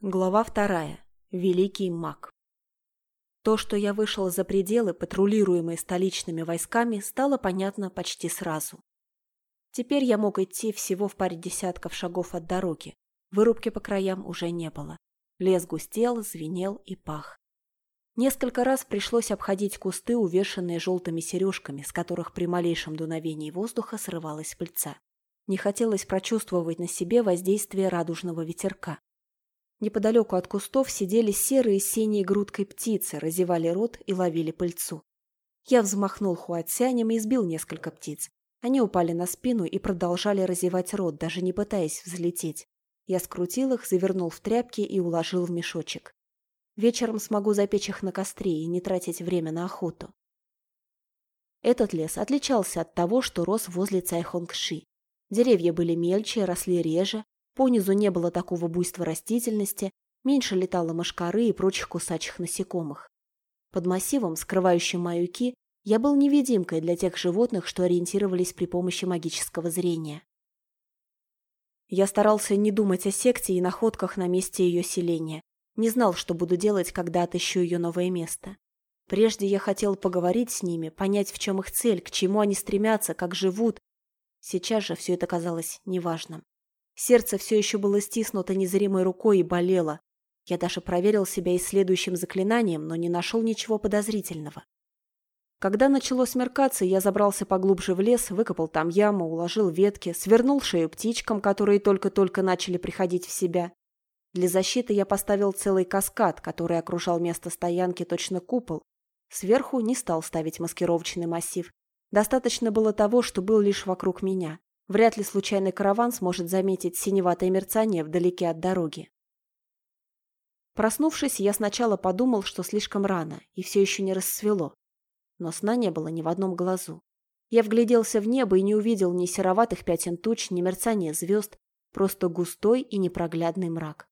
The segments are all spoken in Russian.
Глава вторая. Великий маг. То, что я вышел за пределы, патрулируемые столичными войсками, стало понятно почти сразу. Теперь я мог идти всего в паре десятков шагов от дороги. Вырубки по краям уже не было. Лес густел, звенел и пах. Несколько раз пришлось обходить кусты, увешанные желтыми сережками, с которых при малейшем дуновении воздуха срывалась пыльца. Не хотелось прочувствовать на себе воздействие радужного ветерка. Неподалеку от кустов сидели серые синие грудкой птицы, разевали рот и ловили пыльцу. Я взмахнул хуатсянем и сбил несколько птиц. Они упали на спину и продолжали разевать рот, даже не пытаясь взлететь. Я скрутил их, завернул в тряпки и уложил в мешочек. Вечером смогу запечь их на костре и не тратить время на охоту. Этот лес отличался от того, что рос возле Цайхонгши. Деревья были мельче, росли реже, Понизу не было такого буйства растительности, меньше летало мошкары и прочих кусачих насекомых. Под массивом, скрывающим маюки, я был невидимкой для тех животных, что ориентировались при помощи магического зрения. Я старался не думать о секте и находках на месте ее селения. Не знал, что буду делать, когда отыщу ее новое место. Прежде я хотел поговорить с ними, понять, в чем их цель, к чему они стремятся, как живут. Сейчас же все это казалось неважным. Сердце все еще было стиснуто незримой рукой и болело. Я даже проверил себя исследующим заклинанием, но не нашел ничего подозрительного. Когда начало смеркаться, я забрался поглубже в лес, выкопал там яму, уложил ветки, свернул шею птичкам, которые только-только начали приходить в себя. Для защиты я поставил целый каскад, который окружал место стоянки точно купол. Сверху не стал ставить маскировочный массив. Достаточно было того, что был лишь вокруг меня. Вряд ли случайный караван сможет заметить синеватое мерцание вдалеке от дороги. Проснувшись, я сначала подумал, что слишком рано, и все еще не рассвело. Но сна не было ни в одном глазу. Я вгляделся в небо и не увидел ни сероватых пятен туч, ни мерцания звезд, просто густой и непроглядный мрак.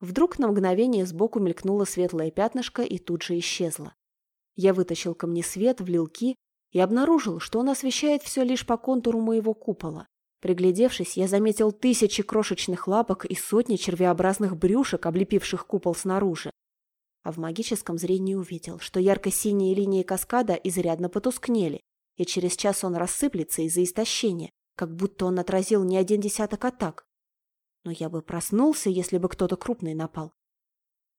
Вдруг на мгновение сбоку мелькнуло светлое пятнышко и тут же исчезло. Я вытащил ко мне свет, влил ки и обнаружил, что он освещает все лишь по контуру моего купола. Приглядевшись, я заметил тысячи крошечных лапок и сотни червеобразных брюшек, облепивших купол снаружи. А в магическом зрении увидел, что ярко-синие линии каскада изрядно потускнели, и через час он рассыплется из-за истощения, как будто он отразил не один десяток атак. Но я бы проснулся, если бы кто-то крупный напал.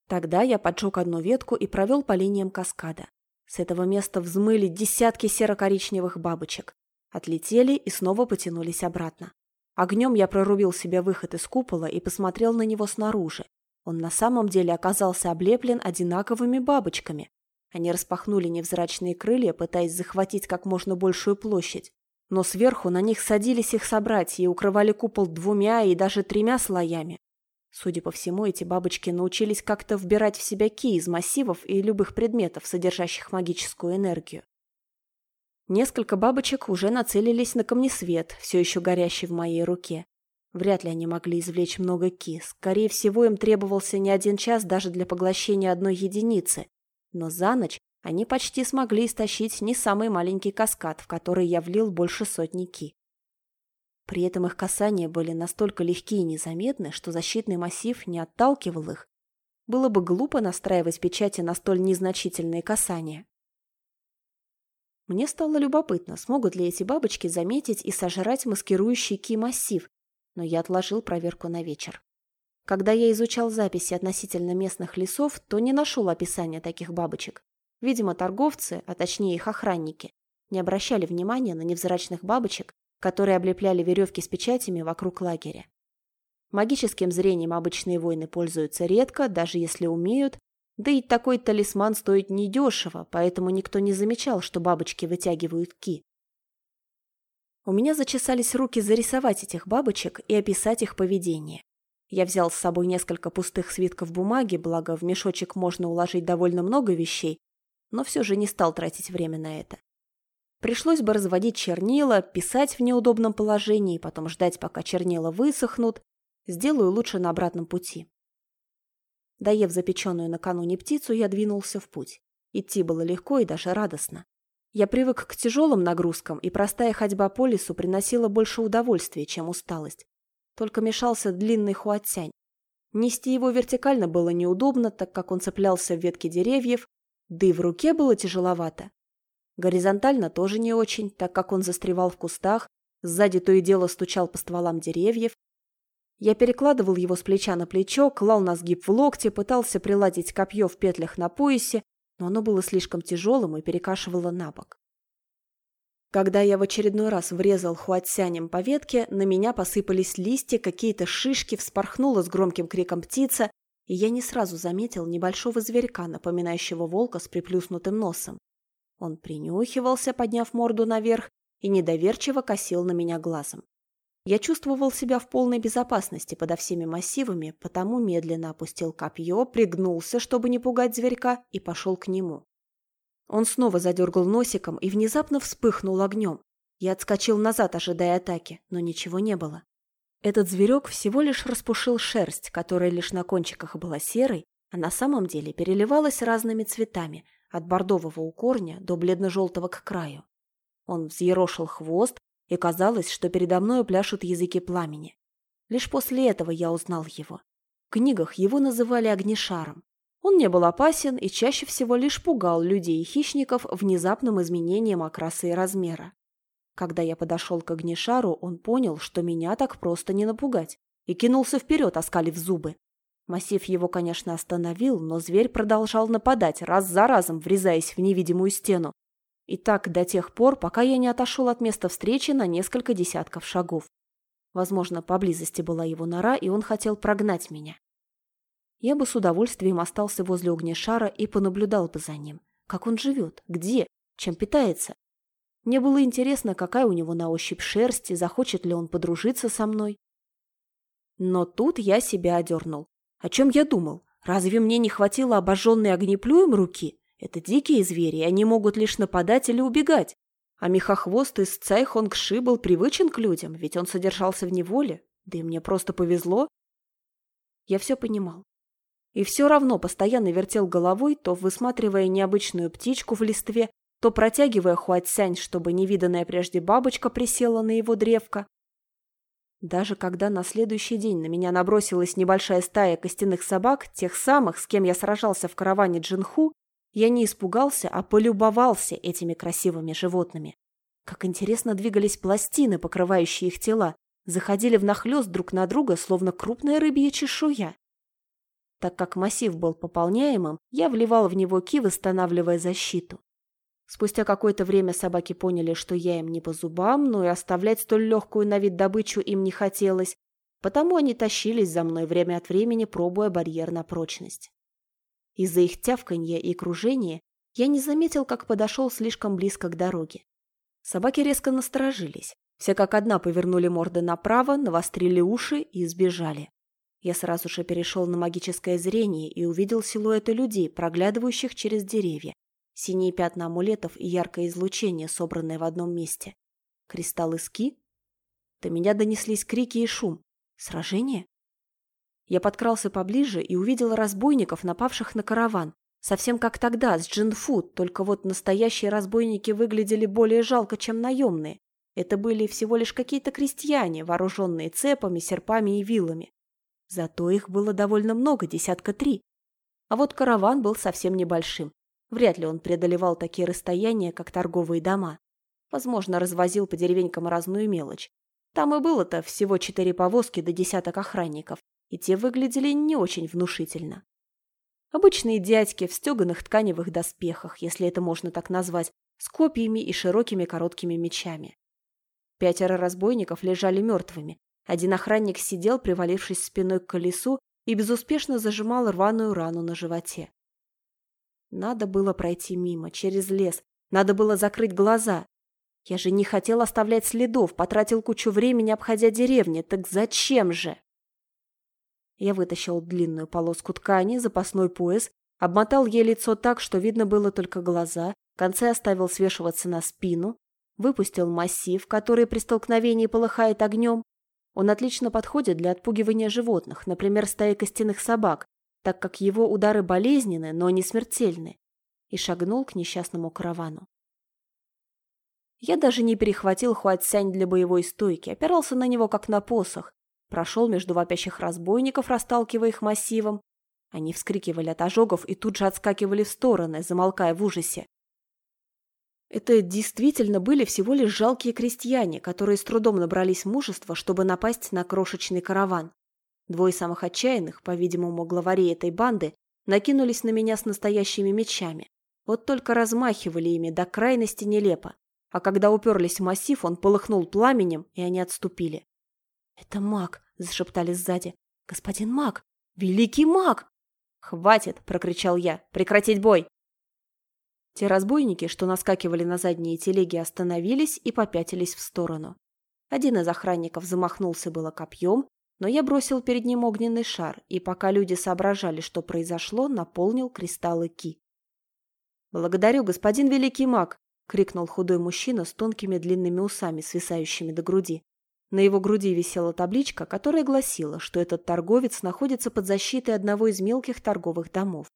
Тогда я поджег одну ветку и провел по линиям каскада. С этого места взмыли десятки серо-коричневых бабочек. Отлетели и снова потянулись обратно. Огнем я прорубил себе выход из купола и посмотрел на него снаружи. Он на самом деле оказался облеплен одинаковыми бабочками. Они распахнули невзрачные крылья, пытаясь захватить как можно большую площадь. Но сверху на них садились их собратья и укрывали купол двумя и даже тремя слоями. Судя по всему, эти бабочки научились как-то вбирать в себя ки из массивов и любых предметов, содержащих магическую энергию. Несколько бабочек уже нацелились на камнесвет, все еще горящий в моей руке. Вряд ли они могли извлечь много ки. Скорее всего, им требовался не один час даже для поглощения одной единицы. Но за ночь они почти смогли истощить не самый маленький каскад, в который я влил больше сотни ки. При этом их касания были настолько легкие и незаметны, что защитный массив не отталкивал их. Было бы глупо настраивать печати на столь незначительные касания. Мне стало любопытно, смогут ли эти бабочки заметить и сожрать маскирующий ки-массив, но я отложил проверку на вечер. Когда я изучал записи относительно местных лесов, то не нашел описания таких бабочек. Видимо, торговцы, а точнее их охранники, не обращали внимания на невзрачных бабочек которые облепляли веревки с печатями вокруг лагеря. Магическим зрением обычные воины пользуются редко, даже если умеют, да и такой талисман стоит недешево, поэтому никто не замечал, что бабочки вытягивают ки. У меня зачесались руки зарисовать этих бабочек и описать их поведение. Я взял с собой несколько пустых свитков бумаги, благо в мешочек можно уложить довольно много вещей, но все же не стал тратить время на это. Пришлось бы разводить чернила, писать в неудобном положении, потом ждать, пока чернила высохнут. Сделаю лучше на обратном пути. Доев запеченную накануне птицу, я двинулся в путь. Идти было легко и даже радостно. Я привык к тяжелым нагрузкам, и простая ходьба по лесу приносила больше удовольствия, чем усталость. Только мешался длинный хуатянь. Нести его вертикально было неудобно, так как он цеплялся в ветки деревьев, да и в руке было тяжеловато. Горизонтально тоже не очень, так как он застревал в кустах, сзади то и дело стучал по стволам деревьев. Я перекладывал его с плеча на плечо, клал на сгиб в локте, пытался приладить копье в петлях на поясе, но оно было слишком тяжелым и перекашивало на бок. Когда я в очередной раз врезал хуатсянем по ветке, на меня посыпались листья, какие-то шишки, вспорхнула с громким криком птица, и я не сразу заметил небольшого зверька, напоминающего волка с приплюснутым носом. Он принюхивался, подняв морду наверх, и недоверчиво косил на меня глазом. Я чувствовал себя в полной безопасности подо всеми массивами, потому медленно опустил копье, пригнулся, чтобы не пугать зверька, и пошел к нему. Он снова задергал носиком и внезапно вспыхнул огнем. Я отскочил назад, ожидая атаки, но ничего не было. Этот зверек всего лишь распушил шерсть, которая лишь на кончиках была серой, а на самом деле переливалась разными цветами, от бордового у корня до бледно-желтого к краю. Он взъерошил хвост, и казалось, что передо мною пляшут языки пламени. Лишь после этого я узнал его. В книгах его называли огнешаром, он не был опасен и чаще всего лишь пугал людей и хищников внезапным изменением окраса и размера. Когда я подошел к огнешару, он понял, что меня так просто не напугать, и кинулся вперед, оскалив зубы. Массив его, конечно, остановил, но зверь продолжал нападать, раз за разом врезаясь в невидимую стену. И так до тех пор, пока я не отошел от места встречи на несколько десятков шагов. Возможно, поблизости была его нора, и он хотел прогнать меня. Я бы с удовольствием остался возле огнешара и понаблюдал бы за ним. Как он живет, где, чем питается. Мне было интересно, какая у него на ощупь шерсть, и захочет ли он подружиться со мной. Но тут я себя одернул. О чем я думал? Разве мне не хватило обожженной огнеплюем руки? Это дикие звери, они могут лишь нападать или убегать. А мехохвост из Цайхонгши был привычен к людям, ведь он содержался в неволе. Да и мне просто повезло. Я все понимал. И все равно постоянно вертел головой, то высматривая необычную птичку в листве, то протягивая хуатсянь, чтобы невиданная прежде бабочка присела на его древко. Даже когда на следующий день на меня набросилась небольшая стая костяных собак, тех самых, с кем я сражался в караване Джинху, я не испугался, а полюбовался этими красивыми животными. Как интересно двигались пластины, покрывающие их тела, заходили внахлёст друг на друга, словно крупная рыбья чешуя. Так как массив был пополняемым, я вливал в него ки, восстанавливая защиту. Спустя какое-то время собаки поняли, что я им не по зубам, но и оставлять столь легкую на вид добычу им не хотелось, потому они тащились за мной время от времени, пробуя барьер на прочность. Из-за их тявканья и кружения я не заметил, как подошел слишком близко к дороге. Собаки резко насторожились. Все как одна повернули морды направо, навострили уши и сбежали. Я сразу же перешел на магическое зрение и увидел силуэты людей, проглядывающих через деревья. Синие пятна амулетов и яркое излучение, собранное в одном месте. Кристаллы ски? До меня донеслись крики и шум. Сражение? Я подкрался поближе и увидел разбойников, напавших на караван. Совсем как тогда, с Джинфу, только вот настоящие разбойники выглядели более жалко, чем наемные. Это были всего лишь какие-то крестьяне, вооруженные цепами, серпами и вилами. Зато их было довольно много, десятка три. А вот караван был совсем небольшим. Вряд ли он преодолевал такие расстояния, как торговые дома. Возможно, развозил по деревенькам разную мелочь. Там и было-то всего четыре повозки до десяток охранников, и те выглядели не очень внушительно. Обычные дядьки в стеганых тканевых доспехах, если это можно так назвать, с копьями и широкими короткими мечами. Пятеро разбойников лежали мертвыми, один охранник сидел, привалившись спиной к колесу, и безуспешно зажимал рваную рану на животе. Надо было пройти мимо, через лес. Надо было закрыть глаза. Я же не хотел оставлять следов, потратил кучу времени, обходя деревни. Так зачем же? Я вытащил длинную полоску ткани, запасной пояс, обмотал ей лицо так, что видно было только глаза, концы оставил свешиваться на спину, выпустил массив, который при столкновении полыхает огнем, он отлично подходит для отпугивания животных, например, стаи костяных собак, так как его удары болезненны, но не смертельны, и шагнул к несчастному каравану. Я даже не перехватил Хуатсянь для боевой стойки, опирался на него как на посох, прошел между вопящих разбойников, расталкивая их массивом. Они вскрикивали от ожогов и тут же отскакивали в стороны, замолкая в ужасе. Это действительно были всего лишь жалкие крестьяне, которые с трудом набрались мужества, чтобы напасть на крошечный караван. Двое самых отчаянных, по-видимому, главарей этой банды, накинулись на меня с настоящими мечами. Вот только размахивали ими до крайности нелепо. А когда уперлись в массив, он полыхнул пламенем, и они отступили. «Это маг!» – зашептали сзади. «Господин маг! Великий маг!» «Хватит!» – прокричал я. «Прекратить бой!» Те разбойники, что наскакивали на задние телеги, остановились и попятились в сторону. Один из охранников замахнулся было копьем, но я бросил перед ним огненный шар, и пока люди соображали, что произошло, наполнил кристаллы Ки. «Благодарю, господин великий маг!» — крикнул худой мужчина с тонкими длинными усами, свисающими до груди. На его груди висела табличка, которая гласила, что этот торговец находится под защитой одного из мелких торговых домов.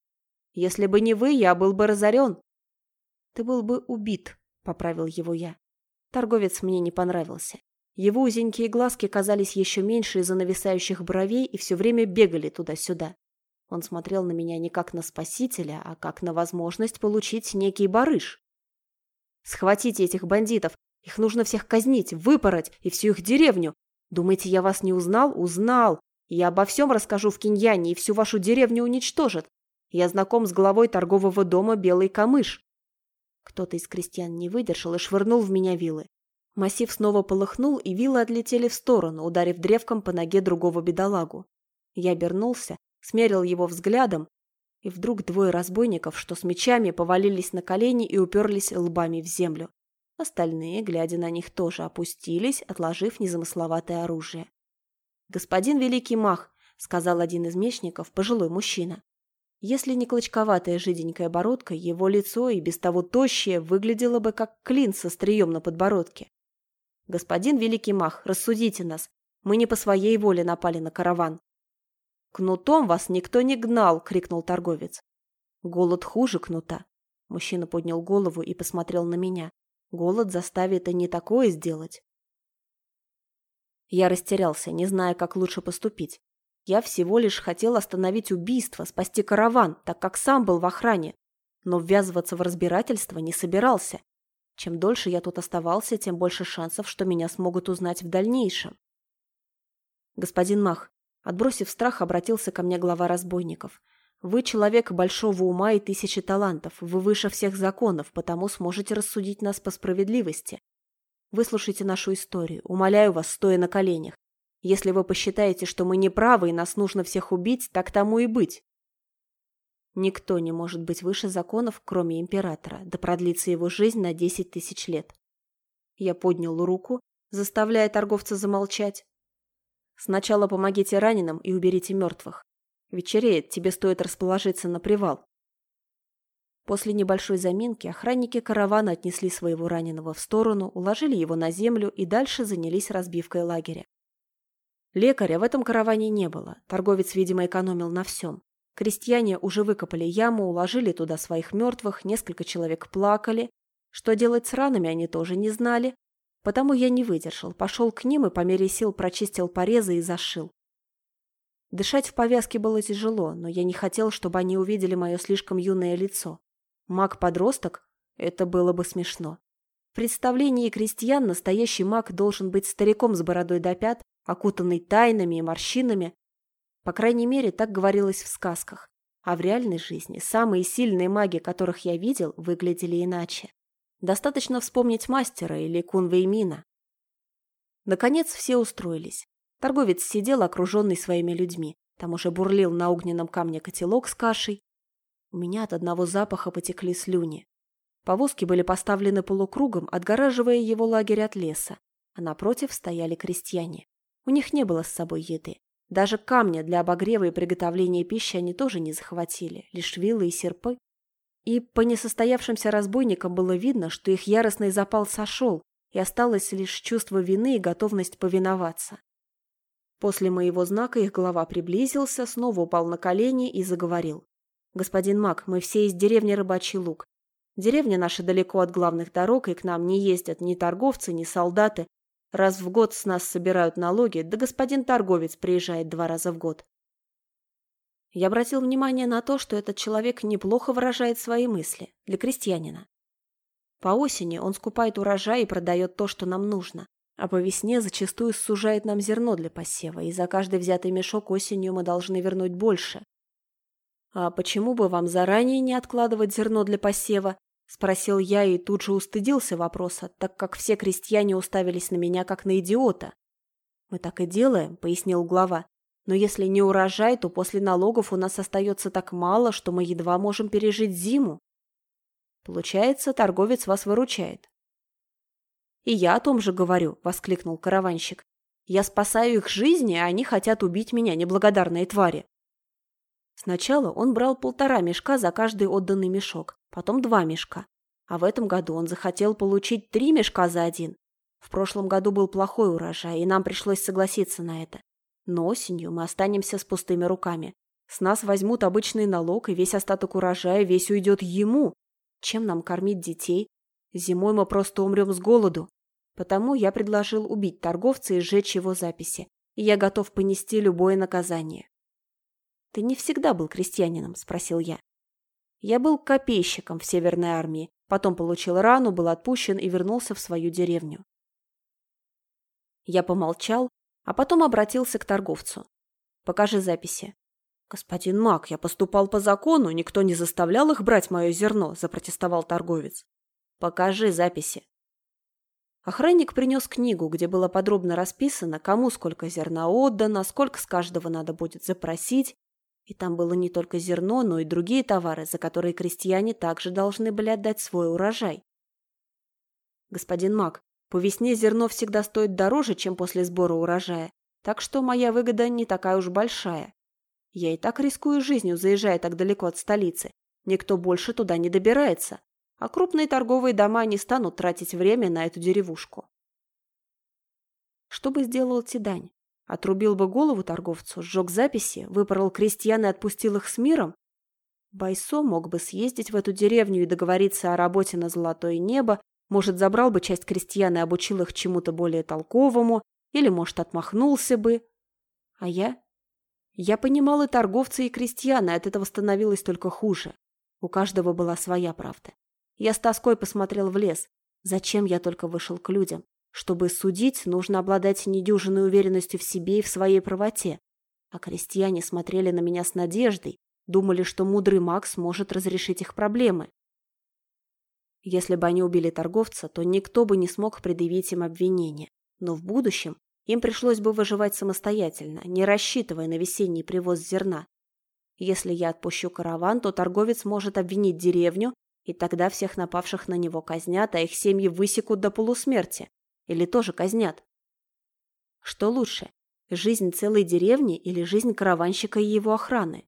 «Если бы не вы, я был бы разорен!» «Ты был бы убит», — поправил его я. Торговец мне не понравился. Его узенькие глазки казались еще меньше из-за нависающих бровей и все время бегали туда-сюда. Он смотрел на меня не как на спасителя, а как на возможность получить некий барыш. Схватите этих бандитов. Их нужно всех казнить, выпороть и всю их деревню. Думаете, я вас не узнал? Узнал. Я обо всем расскажу в Киньяне, и всю вашу деревню уничтожат. Я знаком с главой торгового дома «Белый камыш». Кто-то из крестьян не выдержал и швырнул в меня вилы. Массив снова полыхнул, и вилы отлетели в сторону, ударив древком по ноге другого бедолагу. Я обернулся, смерил его взглядом и вдруг двое разбойников, что с мечами, повалились на колени и уперлись лбами в землю. Остальные, глядя на них, тоже опустились, отложив незамысловатое оружие. «Господин Великий Мах», — сказал один из мечников, пожилой мужчина. Если не клочковатая жиденькая бородка, его лицо и без того тощее выглядело бы как клин со стрием на подбородке. «Господин Великий Мах, рассудите нас. Мы не по своей воле напали на караван. «Кнутом вас никто не гнал!» — крикнул торговец. «Голод хуже кнута!» Мужчина поднял голову и посмотрел на меня. «Голод заставит и не такое сделать!» Я растерялся, не зная, как лучше поступить. Я всего лишь хотел остановить убийство, спасти караван, так как сам был в охране. Но ввязываться в разбирательство не собирался. Чем дольше я тут оставался, тем больше шансов, что меня смогут узнать в дальнейшем. «Господин Мах, Отбросив страх, обратился ко мне глава разбойников. «Вы человек большого ума и тысячи талантов. Вы выше всех законов, потому сможете рассудить нас по справедливости. Выслушайте нашу историю. Умоляю вас, стоя на коленях. Если вы посчитаете, что мы неправы и нас нужно всех убить, так тому и быть. Никто не может быть выше законов, кроме императора, да продлится его жизнь на десять тысяч лет. Я поднял руку, заставляя торговца замолчать, Сначала помогите раненым и уберите мертвых. Вечереет, тебе стоит расположиться на привал. После небольшой заминки охранники каравана отнесли своего раненого в сторону, уложили его на землю и дальше занялись разбивкой лагеря. Лекаря в этом караване не было. Торговец, видимо, экономил на всем. Крестьяне уже выкопали яму, уложили туда своих мертвых, несколько человек плакали. Что делать с ранами они тоже не знали, Потому я не выдержал, пошел к ним и по мере сил прочистил порезы и зашил. Дышать в повязке было тяжело, но я не хотел, чтобы они увидели мое слишком юное лицо. Маг-подросток? Это было бы смешно. В представлении крестьян настоящий маг должен быть стариком с бородой до пят, окутанный тайнами и морщинами. По крайней мере, так говорилось в сказках. А в реальной жизни самые сильные маги, которых я видел, выглядели иначе. Достаточно вспомнить мастера или Кунвеймина. Наконец все устроились. Торговец сидел, окруженный своими людьми. Там уже бурлил на огненном камне котелок с кашей. У меня от одного запаха потекли слюни. Повозки были поставлены полукругом, отгораживая его лагерь от леса, а напротив стояли крестьяне. У них не было с собой еды. Даже камня для обогрева и приготовления пищи они тоже не захватили, лишь вилы и серпы. И по несостоявшимся разбойникам было видно, что их яростный запал сошел, и осталось лишь чувство вины и готовность повиноваться. После моего знака их глава приблизился, снова упал на колени и заговорил. «Господин Мак, мы все из деревни Рыбачий Луг. Деревня наша далеко от главных дорог, и к нам не ездят ни торговцы, ни солдаты. Раз в год с нас собирают налоги, да господин торговец приезжает два раза в год. Я обратил внимание на то, что этот человек неплохо выражает свои мысли для крестьянина. По осени он скупает урожай и продает то, что нам нужно, а по весне зачастую сужает нам зерно для посева, и за каждый взятый мешок осенью мы должны вернуть больше. «А почему бы вам заранее не откладывать зерно для посева?» – спросил я и тут же устыдился вопроса, так как все крестьяне уставились на меня как на идиота. «Мы так и делаем», – пояснил глава. «Но если не урожай, то после налогов у нас остается так мало, что мы едва можем пережить зиму. Получается, торговец вас выручает. «И я о том же говорю», — воскликнул караванщик. «Я спасаю их жизни, а они хотят убить меня, неблагодарные твари». Сначала он брал полтора мешка за каждый отданный мешок, потом два мешка. А в этом году он захотел получить три мешка за один. В прошлом году был плохой урожай, и нам пришлось согласиться на это. Но осенью мы останемся с пустыми руками. С нас возьмут обычный налог, и весь остаток урожая весь уйдет ему, чем нам кормить детей? Зимой мы просто умрем с голоду. Потому я предложил убить торговца и сжечь его записи. И я готов понести любое наказание. «Ты не всегда был крестьянином?» – спросил я. Я был копейщиком в Северной армии, потом получил рану, был отпущен и вернулся в свою деревню. Я помолчал, а потом обратился к торговцу. «Покажи записи». «Господин Мак, я поступал по закону, никто не заставлял их брать мое зерно», – запротестовал торговец. «Покажи записи». Охранник принес книгу, где было подробно расписано, кому сколько зерна отдано, сколько с каждого надо будет запросить. И там было не только зерно, но и другие товары, за которые крестьяне также должны были отдать свой урожай. «Господин Мак, по весне зерно всегда стоит дороже, чем после сбора урожая, так что моя выгода не такая уж большая. Я и так рискую жизнью, заезжая так далеко от столицы. Никто больше туда не добирается. А крупные торговые дома не станут тратить время на эту деревушку. Что бы сделал Тидань? Отрубил бы голову торговцу, сжег записи, выпорол крестьян и отпустил их с миром? Байсо мог бы съездить в эту деревню и договориться о работе на золотое небо, может, забрал бы часть крестьян и обучил их чему-то более толковому, или, может, отмахнулся бы. А я? Я понимал и торговца, и крестьяна, от этого становилось только хуже. У каждого была своя правда. Я с тоской посмотрел в лес. Зачем я только вышел к людям? Чтобы судить, нужно обладать недюжинной уверенностью в себе и в своей правоте. А крестьяне смотрели на меня с надеждой, думали, что мудрый маг сможет разрешить их проблемы. Если бы они убили торговца, то никто бы не смог предъявить им обвинение. Но в будущем им пришлось бы выживать самостоятельно, не рассчитывая на весенний привоз зерна. Если я отпущу караван, то торговец может обвинить деревню, и тогда всех напавших на него казнят, а их семьи высекут до полусмерти. Или тоже казнят. Что лучше, жизнь целой деревни или жизнь караванщика и его охраны?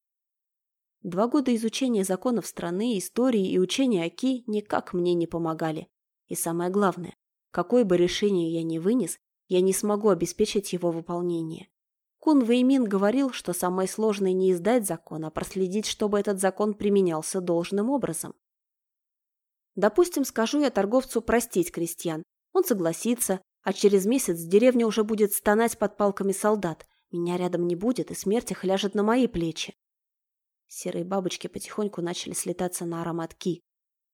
Два года изучения законов страны, истории и учения Оки никак мне не помогали. И самое главное, какое бы решение я ни вынес, я не смогу обеспечить его выполнение. Кун Веймин говорил, что самое сложное не издать закон, а проследить, чтобы этот закон применялся должным образом. Допустим, скажу я торговцу простить крестьян. Он согласится, а через месяц деревня уже будет стонать под палками солдат. Меня рядом не будет, и смерть их ляжет на мои плечи. Серые бабочки потихоньку начали слетаться на аромат ки.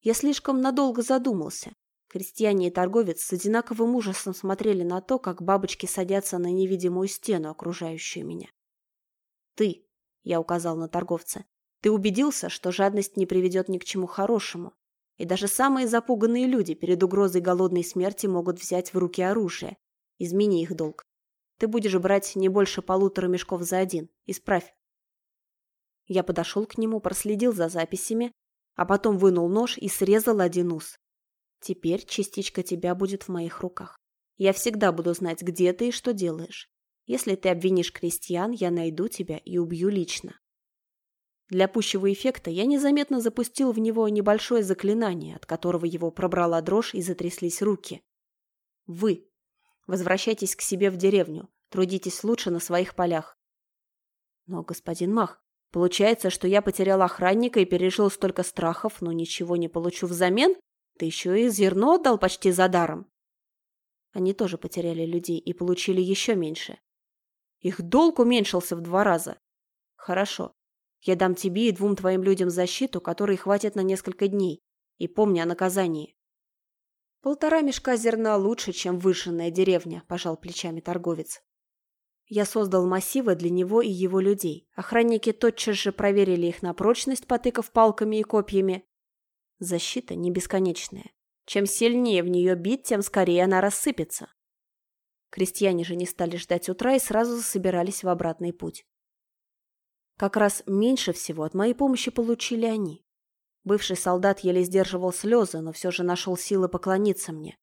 Я слишком надолго задумался. Крестьяне и торговец с одинаковым ужасом смотрели на то, как бабочки садятся на невидимую стену, окружающую меня. «Ты», — я указал на торговца, — «ты убедился, что жадность не приведет ни к чему хорошему, и даже самые запуганные люди перед угрозой голодной смерти могут взять в руки оружие. Измени их долг. Ты будешь брать не больше полутора мешков за один. Исправь». Я подошел к нему, проследил за записями, а потом вынул нож и срезал один ус. Теперь частичка тебя будет в моих руках. Я всегда буду знать, где ты и что делаешь. Если ты обвинишь крестьян, я найду тебя и убью лично. Для пущего эффекта я незаметно запустил в него небольшое заклинание, от которого его пробрала дрожь и затряслись руки. Вы. Возвращайтесь к себе в деревню. Трудитесь лучше на своих полях. Но, господин Мах, получается, что я потерял охранника и пережил столько страхов, но ничего не получу взамен? Ты еще и зерно отдал почти за даром. Они тоже потеряли людей и получили еще меньше. Их долг уменьшился в два раза. Хорошо. Я дам тебе и двум твоим людям защиту, которой хватит на несколько дней. И помни о наказании. Полтора мешка зерна лучше, чем вышенная деревня, пожал плечами торговец. Я создал массивы для него и его людей. Охранники тотчас же проверили их на прочность, потыкав палками и копьями. Защита не бесконечная. Чем сильнее в нее бить, тем скорее она рассыпется. Крестьяне же не стали ждать утра и сразу собирались в обратный путь. Как раз меньше всего от моей помощи получили они. Бывший солдат еле сдерживал слезы, но все же нашел силы поклониться мне.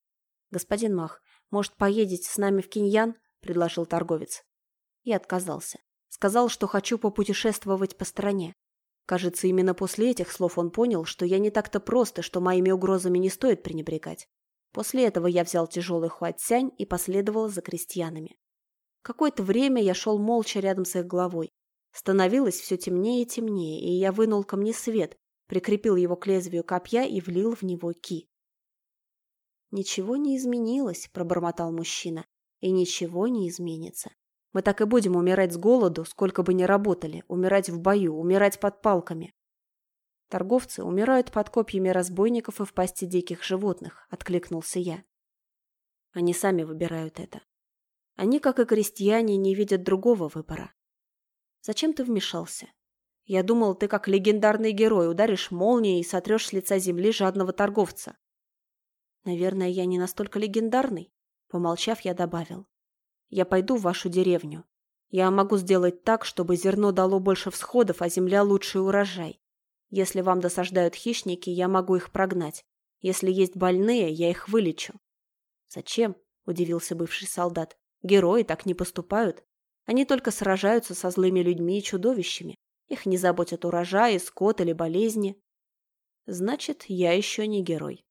«Господин Мах, может, поедете с нами в Киньян?» – предложил торговец. Я отказался. Сказал, что хочу попутешествовать по стране. Кажется, именно после этих слов он понял, что я не так-то просто, что моими угрозами не стоит пренебрегать. После этого я взял тяжелый хуатсянь и последовал за крестьянами. Какое-то время я шел молча рядом с их головой. Становилось все темнее и темнее, и я вынул ко мне свет, прикрепил его к лезвию копья и влил в него ки. «Ничего не изменилось», — пробормотал мужчина, — «и ничего не изменится. Мы так и будем умирать с голоду, сколько бы ни работали, умирать в бою, умирать под палками. Торговцы умирают под копьями разбойников и в пасти диких животных, откликнулся я. Они сами выбирают это. Они, как и крестьяне, не видят другого выбора. Зачем ты вмешался? Я думал, ты как легендарный герой ударишь молнией и сотрешь с лица земли жадного торговца. Наверное, я не настолько легендарный. Помолчав, я добавил. Я пойду в вашу деревню. Я могу сделать так, чтобы зерно дало больше всходов, а земля лучший урожай. Если вам досаждают хищники, я могу их прогнать. Если есть больные, я их вылечу. Зачем? Удивился бывший солдат. Герои так не поступают. Они только сражаются со злыми людьми и чудовищами. Их не заботят урожаи, скот или болезни. Значит, я еще не герой.